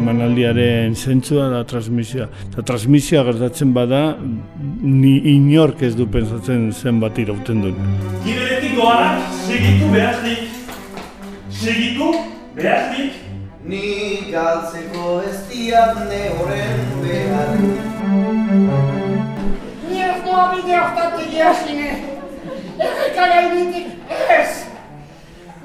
emanaldiaren zentzua da transmisioa. Eta transmisioa gertatzen bada, ni inork ez du pensatzen zenbat irauten duen. Giberetik doanak, segitu behaznik. Segitu behaznik. Ni galtzeko ez diatne horren behar. Ni ez doa bide hortatik jasine. Errekala ibitik ez.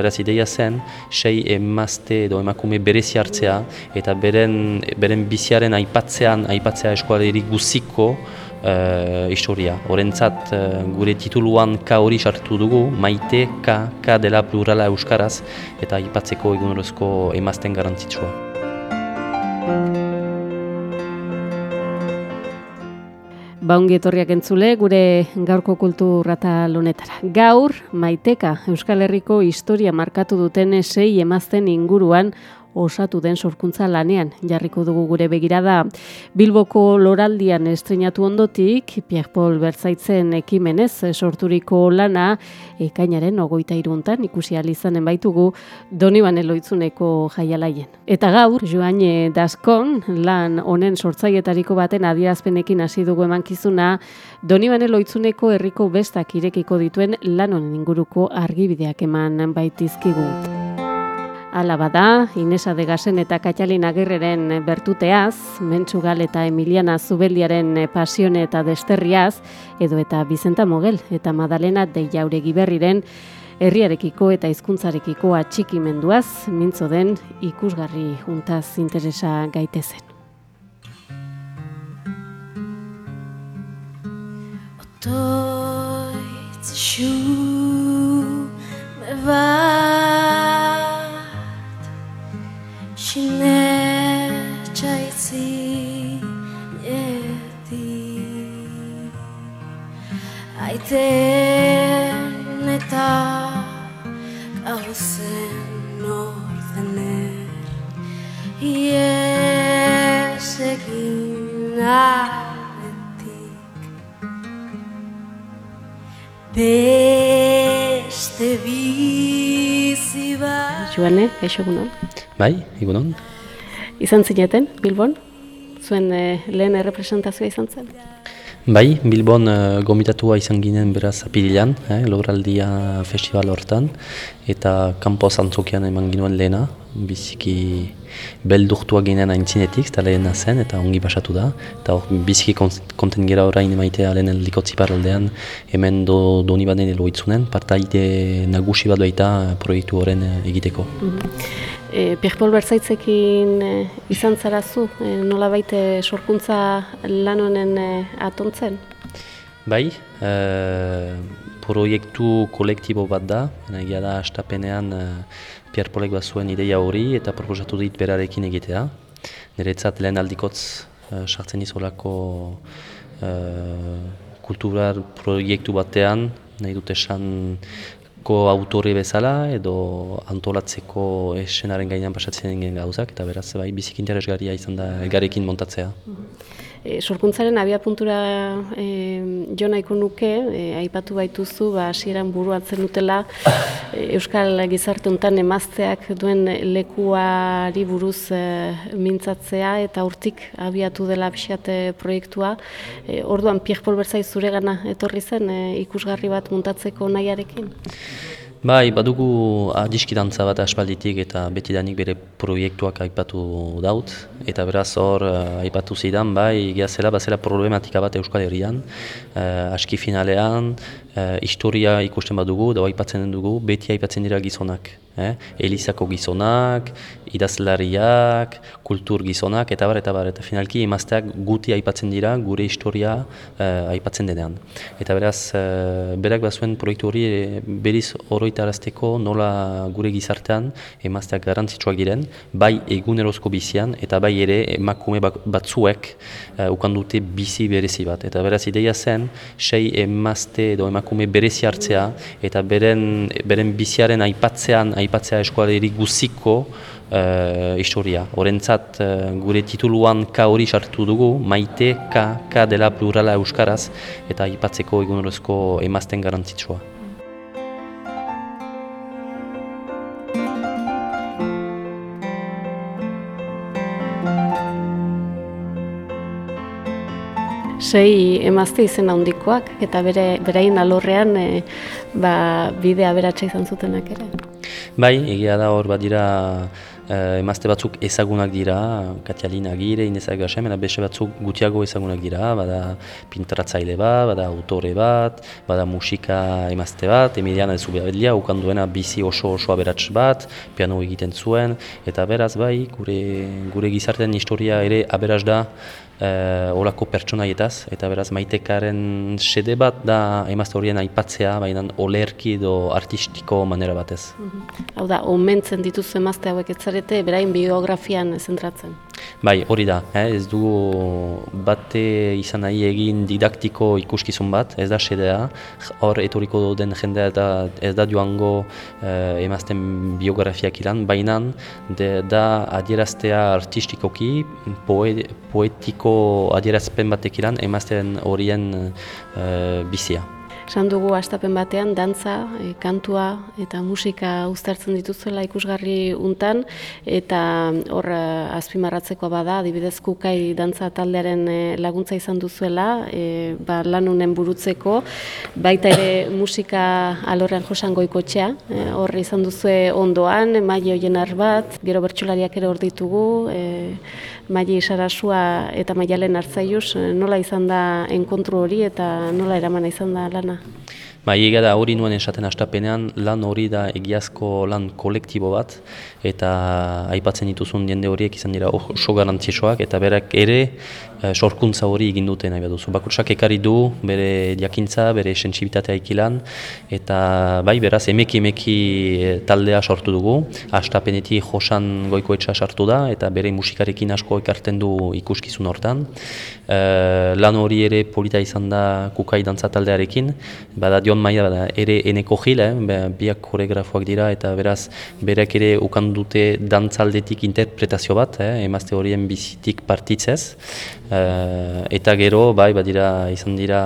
beraz ideia zen, sei emazte edo emakume berezi hartzea eta beren, beren biziaren aipatzean, aipatzea eskualerik guziko uh, historia. Horentzat uh, gure tituluan K hori sartu dugu, maite K, K dela plurala euskaraz eta aipatzeko egunerozko emazten garantzitsua. Baungi etorriak entzule, gure gaurko kulturrata lonetara. Gaur, maiteka, Euskal Herriko historia markatu duten sei emazten inguruan osatu den sorkuntza lanean jarriko dugu gure begirada. Bilboko loraldian estrenatu ondotik, Pierre Paul Bertzaitzen ekimenez sorturiko lana, ekainaren ogoita iruntan ikusi izanen baitugu Doniban eloitzuneko jaialaien. Eta gaur, Joan Daskon, lan honen sortzaietariko baten adierazpenekin hasi dugu emankizuna, Doniban eloitzuneko herriko bestak irekiko dituen lan honen inguruko argibideak eman baitizkigu. Ala bada, Inesa de Gasen eta Katxalin Agirreren bertuteaz, Mentsugal eta Emiliana Zubeldiaren pasione eta desterriaz, edo eta Bizenta Mogel eta Madalena de Jauregi berriren herriarekiko eta hizkuntzarekiko atxikimenduaz, mintzo den ikusgarri juntaz interesa gaitezen. Otoitz Aiten eta gauzen ordenen Ies egin aretik Beste bizi bat Joane, eixo egunon. Bai, egunon? Izan zineten, Bilbon? Zuen eh, lehen errepresentazioa izan zen? Bai, Bilbon uh, gomitatua izan ginen beraz apirilan, eh, loraldia festival hortan, eta kanpo zantzokian eman ginuen lehena, biziki beldurtua ginen aintzinetik, eta lehena zen, eta ongi basatu da, eta hor biziki kont konten gera orain emaitea lehen likotzi paraldean, hemen do, doni baden eloitzunen, partaide nagusi bat baita proiektu horren eh, egiteko. E, Pierre Paul Bertzaitzekin e, izan zarazu, e, nola baite sorkuntza lan honen e, atontzen? Bai, e, proiektu kolektibo bat da, egia da astapenean e, Pierre bat zuen ideia hori eta proposatu dit berarekin egitea. Niretzat lehen aldikotz e, sartzen izolako e, kulturar proiektu batean, nahi dut esan ko autore bezala edo antolatzeko esenaren gainean pasatzen den gauzak eta beraz bai bizik interesgarria izan da elgarekin montatzea. E, sorkuntzaren abiapuntura e, jo nahiko nuke, e, aipatu baituzu, ba, hasieran buruatzen dutela e, Euskal gizarte honetan emazteak duen lekuari buruz e, mintzatzea eta hortik abiatu dela pixat proiektua. E, orduan, Pierre Paul Berzai zure gana etorri zen e, ikusgarri bat muntatzeko nahiarekin? Bai, badugu adiskidantza bat aspalditik eta betidanik bere proiektuak aipatu daut. Eta beraz hor uh, aipatu zidan, bai, gehazela, bazela problematika bat Euskal Herrian. Uh, aski finalean, uh, historia ikusten badugu, da aipatzen dugu, beti aipatzen dira gizonak. Eh? Elizako gizonak, idazlariak, kultur gizonak, eta bar, eta bar, eta finalki emazteak guti aipatzen dira gure historia eh, aipatzen denean. Eta beraz, eh, berak bazuen proiektu hori eh, beriz oroitarazteko nola gure gizartean emazteak garantzitsuak diren, bai egunerozko bizian, eta bai ere emakume batzuek eh, ukan dute bizi berezi bat. Eta beraz, ideia zen, sei emazte edo emakume berezi hartzea, eta beren, beren biziaren aipatzean, aipatzea eskualeri guziko uh, historia. Horentzat uh, gure tituluan K hori sartu dugu, maite K, K dela plurala euskaraz, eta aipatzeko egunerozko emazten garantzitsua. Sei emazte izen handikoak eta bere berain alorrean e, ba, bide aberatsa izan zutenak ere. Bai, egia da hor badira eh, emazte batzuk ezagunak dira, Katialina Agire, Inez Agasem, eta beste batzuk gutiago ezagunak dira, bada pintaratzaile bat, bada autore bat, bada musika emazte bat, Emiliana Zubiabelia, ukan duena bizi oso oso aberats bat, piano egiten zuen, eta beraz bai, gure, gure gizartean historia ere aberats da, eh, olako pertsonaietaz, eta beraz maitekaren sede bat da emazte horien aipatzea, baina olerki edo artistiko manera batez. Hau da, omentzen dituzu emazte hauek ez zarete berain biografian zentratzen. Bai, hori da, eh? ez dugu bate izan nahi egin didaktiko ikuskizun bat, ez da sedea, hor etoriko den jendea eta ez da joango eh, emazten biografiak ilan, baina da adieraztea artistikoki, poe, poetiko adierazpen batek ilan, emazten horien eh, bizia. Esan dugu astapen batean dantza, e, kantua eta musika uztartzen dituzuela ikusgarri untan. Eta hor eh, azpimarratzekoa bada adibidez kukai dantza taldearen eh, laguntza izan duzuela e, ba, lan honen burutzeko. Baita ere musika alorrean josan goikotxea e, izan duzue ondoan maile hoien bat gero bertsolariak ere hor ditugu e, Maili Sarasua eta Maialen Artzaius, nola izan da enkontru hori eta nola eramana izan da lana? Ba, egia da hori nuen esaten astapenean, lan hori da egiazko lan kolektibo bat, eta aipatzen dituzun jende horiek izan dira oso garantzisoak, eta berak ere e, sorkuntza hori egin dute nahi baduzu. Bakutsak ekarri du bere jakintza, bere sentsibitatea ikilan, eta bai beraz emeki emeki e, taldea sortu dugu, astapenetik josan goikoetxa sartu da, eta bere musikarekin asko ekarten du ikuskizun hortan. E, lan hori ere polita izan da kukai dantza taldearekin, bada Jon Maia bada ere eneko gil, eh? Be, biak koreografoak dira eta beraz berak ere ukan dute dantzaldetik interpretazio bat, eh? emazte horien bizitik partitzez. Eh, eta gero, bai, badira izan dira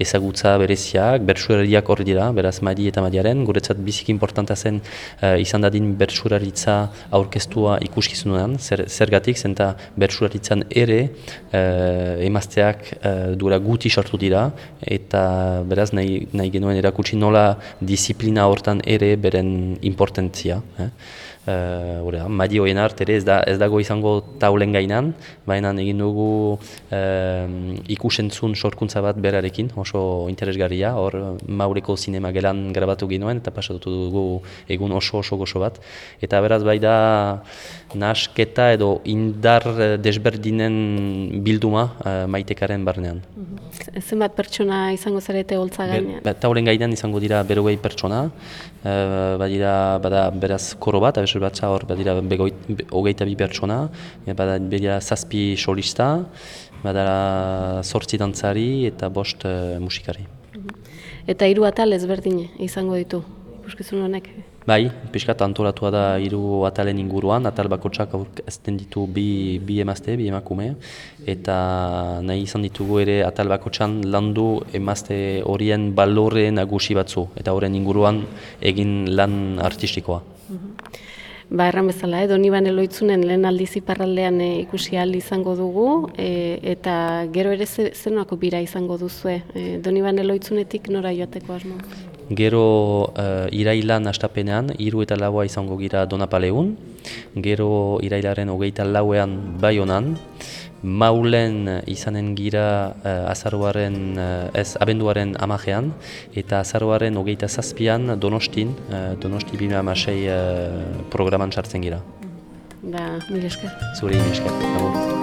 ezagutza bereziak, bertsurariak hor dira, beraz Madi eta Madiaren, guretzat bizik importanta zen eh, izan dadin bertsuraritza aurkeztua ikuskizunean, zer, zergatik, zenta bertsuraritzan ere eh, emazteak eh, dura guti sartu dira, eta beraz nahi, nahi genuen erakutsi nola disiplina hortan ere beren importantzia. Eh? Uh, Hore, Madi hoien art ere ez, da, ez dago izango taulen gainan, baina egin dugu uh, ikusentzun sorkuntza bat berarekin, oso interesgarria, hor maureko zinema gelan grabatu ginoen eta pasatu dugu egun oso oso gozo bat. Eta beraz bai da nasketa edo indar desberdinen bilduma uh, maitekaren barnean. Zenbat pertsona izango zarete holtza gainean? Ba, taulen gainean izango dira berogei pertsona, uh, badira, bada beraz koro bat, abesur batza hor badira hogeita bi pertsona, badira zazpi solista, badara sortzi dantzari eta bost uh, musikari. Eta hiru atal ezberdin izango ditu ikuskizun honek. Bai, pixkat antolatua da hiru atalen inguruan, atal bakotsak aurkezten ditu bi, bi emazte, bi emakume, eta nahi izan ditugu ere atal bakotsan landu emazte horien balore nagusi batzu, eta horren inguruan egin lan artistikoa. Ba, erran bezala, eh? Doni Eloitzunen lehen aldiz iparraldean e, ikusi ahal izango dugu, e, eta gero ere ze, zenako bira izango duzue. E, Doni Eloitzunetik nora joateko asmo? Gero uh, irailan astapenean, hiru eta laua izango gira Donapaleun, gero irailaren hogeita lauean Baionan, Maulen eh, izanen gira uh, azaruaren, uh, ez abenduaren amajean, eta azaruaren hogeita zazpian Donostin, uh, Donosti 2006 uh, programan sartzen gira. Da, mil esker. Zure mil esker.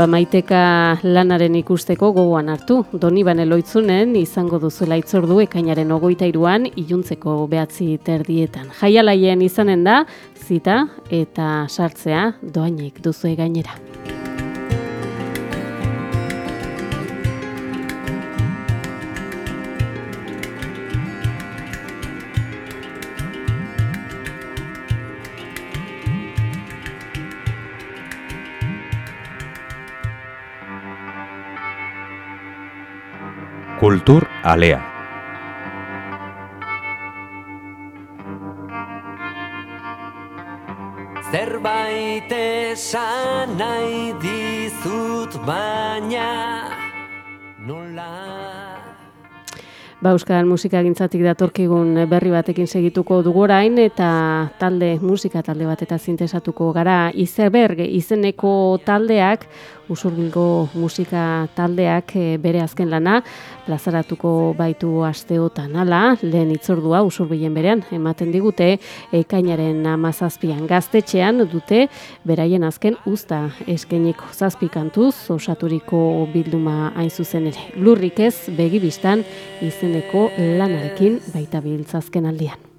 Ba maiteka lanaren ikusteko gogoan hartu. Doniban eloitzunen izango duzuela itzordu ekainaren ogoita iruan iluntzeko behatzi terdietan. Jaialaien izanen da, zita eta sartzea doainik duzu gainera. Kultur Alea. Zerbait esan nahi dizut baina nola Ba, Euskal musika gintzatik datorkigun berri batekin segituko dugu orain eta talde musika talde bat eta zintesatuko gara Izeberg izeneko taldeak Usurbilgo musika taldeak eh, bere azken lana plazaratuko baitu asteotan hala, lehen itzordua Usurbilen berean ematen digute ekainaren amazazpian gaztetxean dute beraien azken usta eskeniko zazpikantuz osaturiko bilduma hain zuzen ere. Lurrik ez begibistan izeneko lanarekin baita biltzazken aldian.